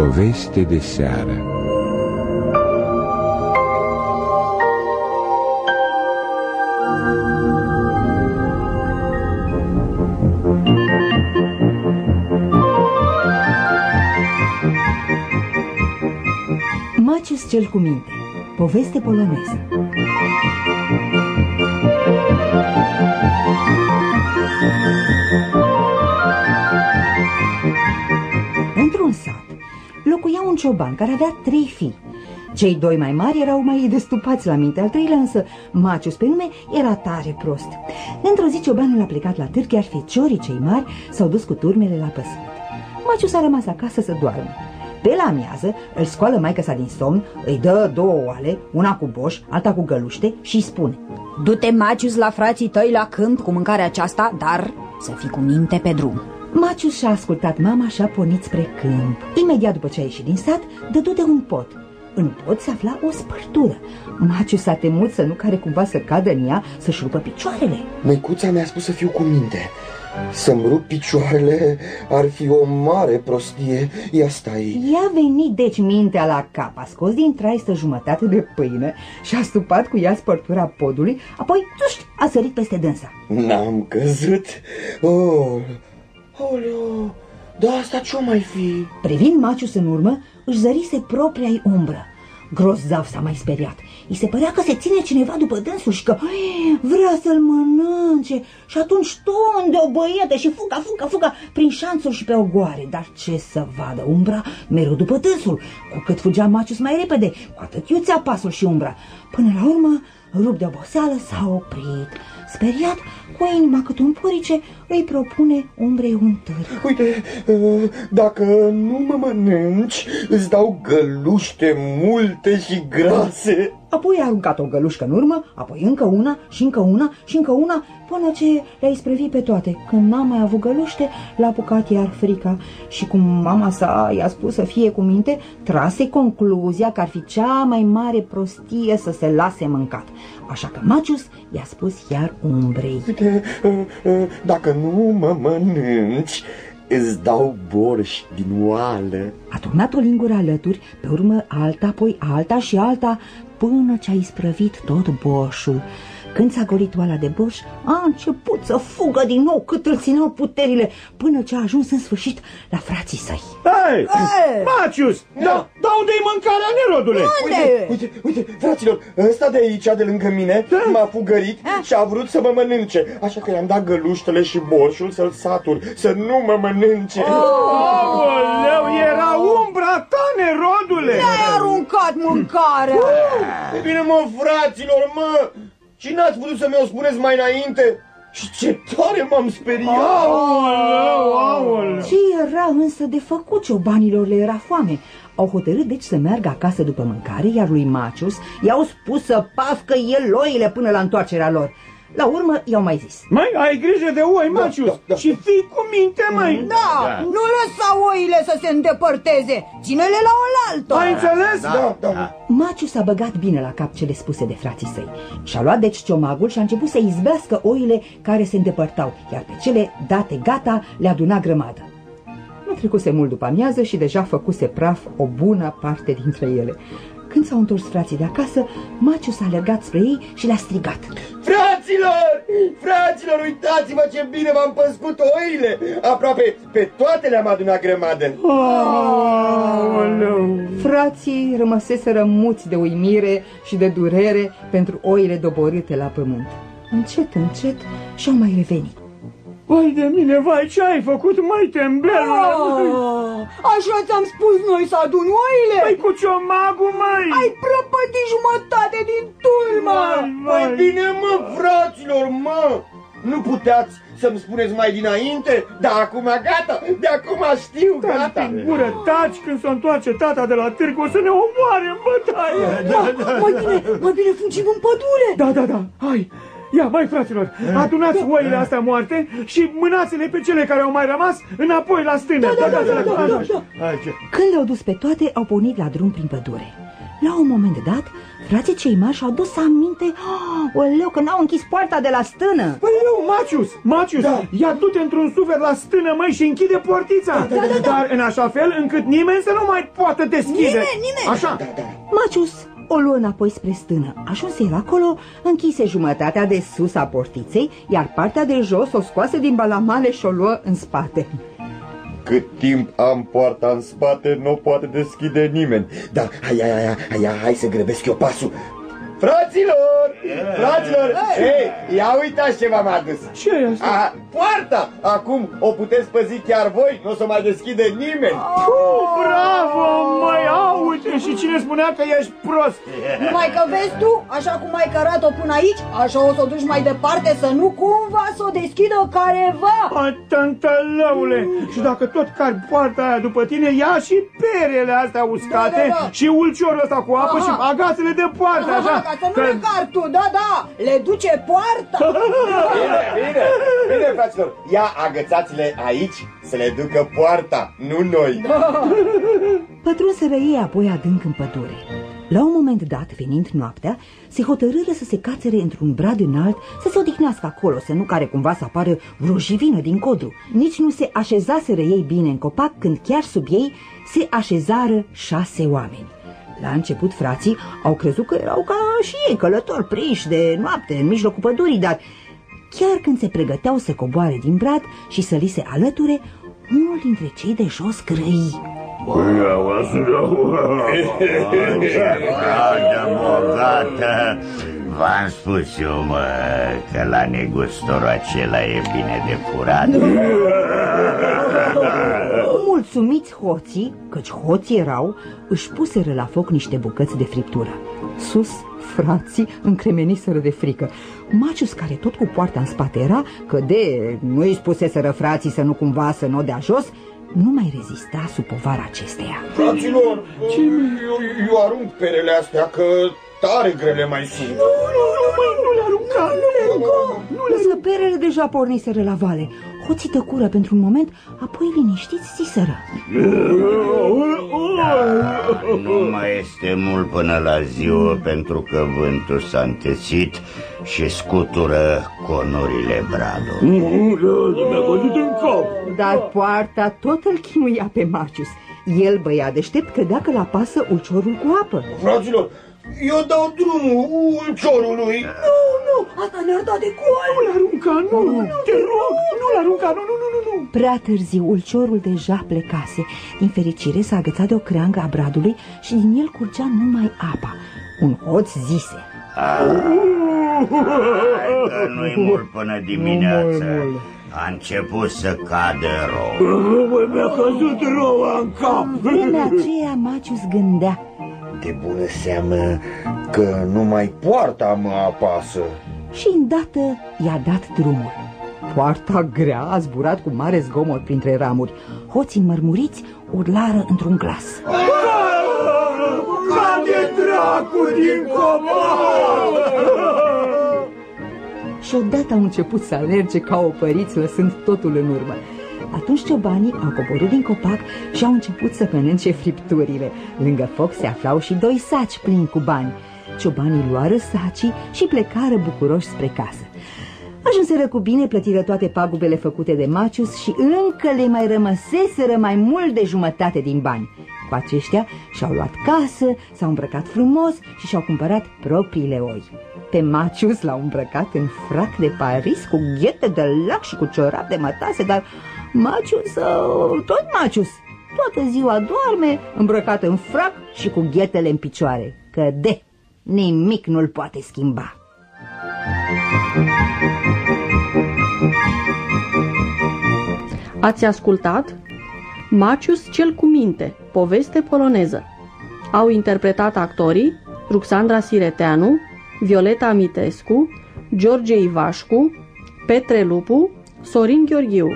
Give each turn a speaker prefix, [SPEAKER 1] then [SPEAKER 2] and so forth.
[SPEAKER 1] Poveste de seară.
[SPEAKER 2] Macius cel cu minte. Poveste poloneză. Într-un locuia un cioban care avea trei fii. Cei doi mai mari erau mai destupați la minte, al treilea însă, Macius pe nume, era tare prost. Într-o zi ciobanul a plecat la târg, iar feciorii cei mari s-au dus cu turmele la păsări. Macius a rămas acasă să doarmă. Pe la amiază îl scoală maica sa din somn, îi dă două oale, una cu boș, alta cu găluște și îi spune
[SPEAKER 3] Du-te, Macius, la frații tăi la câmp cu mâncarea aceasta, dar să fii cu minte pe drum.
[SPEAKER 2] Macius și-a ascultat mama și a pornit spre câmp. Imediat după ce a ieșit din sat, dădu de un pot. În pot se afla o spărtură. Macius s-a temut să nu care cumva să cadă în ea, să-și rupă picioarele.
[SPEAKER 4] Măicuța mi-a spus să fiu cu minte. Să-mi rup picioarele ar fi o mare prostie. Ia stai.
[SPEAKER 2] I-a venit deci mintea la cap, a scos din traistă jumătate de pâine și a stupat cu ea spărtura podului, apoi tuști, a sărit peste dânsa.
[SPEAKER 4] N-am căzut. Oh, Oleo, da asta ce-o mai fi?
[SPEAKER 2] Privind Macius în urmă, își zărise propria-i umbră. Grozav s-a mai speriat. I se părea că se ține cineva după dânsul și că "Ai, vrea să-l mănânce. Și atunci tunde o băietă și fuga, fuga, fuga prin șanțuri și pe ogoare. Dar ce să vadă umbra mereu după dânsul. Cu cât fugea Macius mai repede, cu atât iuțea pasul și umbra. Până la urmă, rup de oboseală, s-a oprit. Speriat, cu inima cât un purice, îi propune umbrei un târg.
[SPEAKER 4] Uite, uh, dacă nu mă mănânci, îți dau găluște multe și grase.
[SPEAKER 2] Apoi a aruncat o gălușcă în urmă, apoi încă una și încă una și încă una, până ce le-a isprăvit pe toate. Când n-a mai avut găluște, l-a apucat iar frica și cum mama sa i-a spus să fie cu minte, trase concluzia că ar fi cea mai mare prostie să se lase mâncat. Așa că Macius i-a spus iar umbrei.
[SPEAKER 4] Uite, uh, uh, dacă nu mă mănânci, îți dau borș din oală.
[SPEAKER 2] A turnat o lingură alături, pe urmă alta, apoi alta și alta, până ce a isprăvit tot boșul. Când s-a golit oala de boș, a început să fugă din nou cât îl țineau puterile, până ce a ajuns în sfârșit la frații săi.
[SPEAKER 5] Hai!
[SPEAKER 3] Ei!
[SPEAKER 5] Macius! Da, da unde-i mâncarea, nerodule?
[SPEAKER 4] Uite, uite, uite, fraților, ăsta de aici, de lângă mine, m-a fugărit și a vrut să mă mănânce. Așa că i-am dat găluștele și borșul să-l satur, să nu mă mănânce.
[SPEAKER 5] Aoleu, era umbra ta, nerodule!
[SPEAKER 3] Ai aruncat mâncarea!
[SPEAKER 4] E bine, mă, fraților, mă! Și n-ați putut să mi-o spuneți mai înainte? Și ce tare m-am speriat!
[SPEAKER 5] Aoleu, aoleu!
[SPEAKER 2] Ce era însă de făcut ciobanilor le era foame? Au hotărât deci să meargă acasă după mâncare, iar lui Macius i-au spus să pafcă el loile până la întoarcerea lor. La urmă i-au mai zis.
[SPEAKER 5] Mai ai grijă de oi, Macius,
[SPEAKER 4] da, da.
[SPEAKER 5] și fii cu minte, mai.
[SPEAKER 3] Da, nu lăsa oile să se îndepărteze, ține-le la oaltă!
[SPEAKER 5] Ai înțeles?
[SPEAKER 4] Da, da,
[SPEAKER 2] Macius a băgat bine la cap cele spuse de frații săi. Și-a luat deci ciomagul și a început să izbească oile care se îndepărtau, iar pe cele date gata le aduna grămadă. Nu trecuse mult după amiază și deja făcuse praf o bună parte dintre ele. Când s-au întors frații de acasă, Macius a alergat spre ei și le-a strigat.
[SPEAKER 4] Fraților! Fraților, uitați-vă ce bine v-am păscut oile! Aproape pe toate le-am adunat grămadă.
[SPEAKER 5] Aoleu!
[SPEAKER 2] Frații rămăseseră muți de uimire și de durere pentru oile doborâte la pământ. Încet, încet și-au mai revenit.
[SPEAKER 5] Vai de mine, vai, ce ai făcut, mai tembelule?
[SPEAKER 3] Ah, Așa ți-am spus noi să adun oile?
[SPEAKER 5] Păi cu ciomagul, mai!
[SPEAKER 3] Ai prăpădit jumătate din turmă!
[SPEAKER 4] Mai bine, mă, fraților, mă! Nu puteați să-mi spuneți mai dinainte? Da, acum gata, de acum știu, gata.
[SPEAKER 5] Taci din gură, taci când se întoarce tata de la târg, o să ne omoare în bătaie.
[SPEAKER 3] Mai bine, mai bine fugim în pădure!
[SPEAKER 5] Da, da, da, hai! Ia, mai fraților, adunați oile astea moarte și mânați-le pe cele care au mai rămas înapoi la stână.
[SPEAKER 3] Da, da, da, da, da, da, da.
[SPEAKER 5] Hai, ce?
[SPEAKER 2] Când le-au dus pe toate, au pornit la drum prin pădure. La un moment dat, frații cei mari și-au dus aminte oh, Oleu, că n-au închis poarta de la stână
[SPEAKER 5] Păi eu, Macius, Macius, da. ia du-te într-un suflet la stână, măi, și închide portița da, da, da, da. Dar în așa fel încât nimeni să nu mai poată deschide
[SPEAKER 2] Nimeni, nimeni
[SPEAKER 5] Așa
[SPEAKER 4] Da, da.
[SPEAKER 2] Macius o luă înapoi spre stână. Ajuns el acolo, închise jumătatea de sus a portiței, iar partea de jos o scoase din balamale și o luă în spate.
[SPEAKER 4] Cât timp am poarta în spate, nu o poate deschide nimeni. Da, hai, hai, hai, hai, hai, hai să grăbesc eu pasul. Fraților! Fraților! Hei, ia uitați ce v-am adus!
[SPEAKER 5] Ce e asta?
[SPEAKER 4] A, poarta! Acum o puteți păzi chiar voi, nu o să mai deschide nimeni!
[SPEAKER 5] Oh, bravo, măi, aude, și cine spunea că ești prost?
[SPEAKER 3] Numai că vezi tu, așa cum ai cărat-o până aici, așa o să o duci mai departe să nu cumva să o deschidă careva.
[SPEAKER 5] Tantălăule! Și dacă tot cari poarta aia după tine, ia și perele astea uscate
[SPEAKER 3] Da, da, da.
[SPEAKER 5] și ulciorul ăsta cu apă
[SPEAKER 3] Aha.
[SPEAKER 5] și agațele de poartă, așa.
[SPEAKER 3] Aha, ca să nu le cari tu, da, da, le duce poarta.
[SPEAKER 4] Bine, bine, bine, fraților! Ia agățați-le aici să le ducă poarta, nu noi!
[SPEAKER 2] Pătrunseră ei apoi adânc în pădure. La un moment dat, venind noaptea, se hotărâră să se cațere într-un brad înalt, să se odihnească acolo, să nu care cumva să apară vreo jivină din codru. Nici nu se așezaseră ei bine în copac, când chiar sub ei se așezară șase oameni. La început frații au crezut că erau ca și ei, călători prinși de noapte în mijlocul pădurii, dar chiar când se pregăteau să coboare din brad și să li se alăture, unul dintre cei de jos grăi.
[SPEAKER 6] Pradă bogată V-am spus eu, mă, că la negustorul acela e bine de furat
[SPEAKER 2] Mulțumiți hoții, căci hoții erau, își puseră la foc niște bucăți de friptură. Sus, frații încremeniseră de frică. Macius, care tot cu poarta în spate era, că de nu îi spuseseră frații să nu cumva să nu dea jos, nu mai rezista sub povara acesteia.
[SPEAKER 4] Fraților, eu, eu arunc perele astea că tare grele mai sunt.
[SPEAKER 5] Nu, nu, nu, măi, nu le arunca, nu le arunca.
[SPEAKER 2] Nu Însă perele deja porniseră la vale. Hoții tăcură pentru un moment, apoi liniștiți ziseră.
[SPEAKER 6] Nu mai este mult până la ziua pentru că vântul s-a întețit și scutură conurile bradului
[SPEAKER 5] Mi-a căzut în cap.
[SPEAKER 2] Dar poarta tot îl chinuia pe Macius. El, băiat deștept, credea că l-apasă ulciorul cu apă.
[SPEAKER 4] Fraților, eu dau drumul ulciorului.
[SPEAKER 2] Nu, nu, asta ne-ar da de coai.
[SPEAKER 5] Nu-l arunca, nu, te rog, nu-l arunca, nu, nu, nu, nu, nu.
[SPEAKER 2] Prea târziu, ulciorul deja plecase. Din fericire s-a agățat de o creangă a bradului și din el curgea numai apa. Un hoț zise.
[SPEAKER 6] Hai că nu-i mult până dimineață A început să cadă rău
[SPEAKER 5] Băi, mi-a căzut roa în cap.
[SPEAKER 2] În vremea aceea, Macius gândea.
[SPEAKER 4] De bună seamă că numai poarta mă apasă.
[SPEAKER 2] și îndată i-a dat drumul. Poarta grea a zburat cu mare zgomot printre ramuri. Hoții mărmuriți urlară într-un glas.
[SPEAKER 5] Cade dracu din copac!
[SPEAKER 2] Și odată au început să alerge ca opăriți, lăsând totul în urmă. Atunci ciobanii au coborât din copac și au început să mănânce fripturile. Lângă foc se aflau și doi saci plini cu bani. Ciobanii luară sacii și plecară bucuroși spre casă. Ajunseră cu bine, plătiră toate pagubele făcute de Macius și încă le mai rămăseseră mai mult de jumătate din bani. Cu aceștia și-au luat casă, s-au îmbrăcat frumos și și-au cumpărat propriile oi. Pe Macius l-au îmbrăcat în frac de Paris cu ghete de lac și cu ciorap de mătase, dar Macius, uh, tot Macius, toată ziua doarme îmbrăcat în frac și cu ghetele în picioare, că de nimic nu-l poate schimba.
[SPEAKER 7] Ați ascultat Macius cel cu minte, poveste poloneză. Au interpretat actorii Ruxandra Sireteanu, Violeta Amitescu, George Ivașcu, Petre Lupu, Sorin Gheorghiu.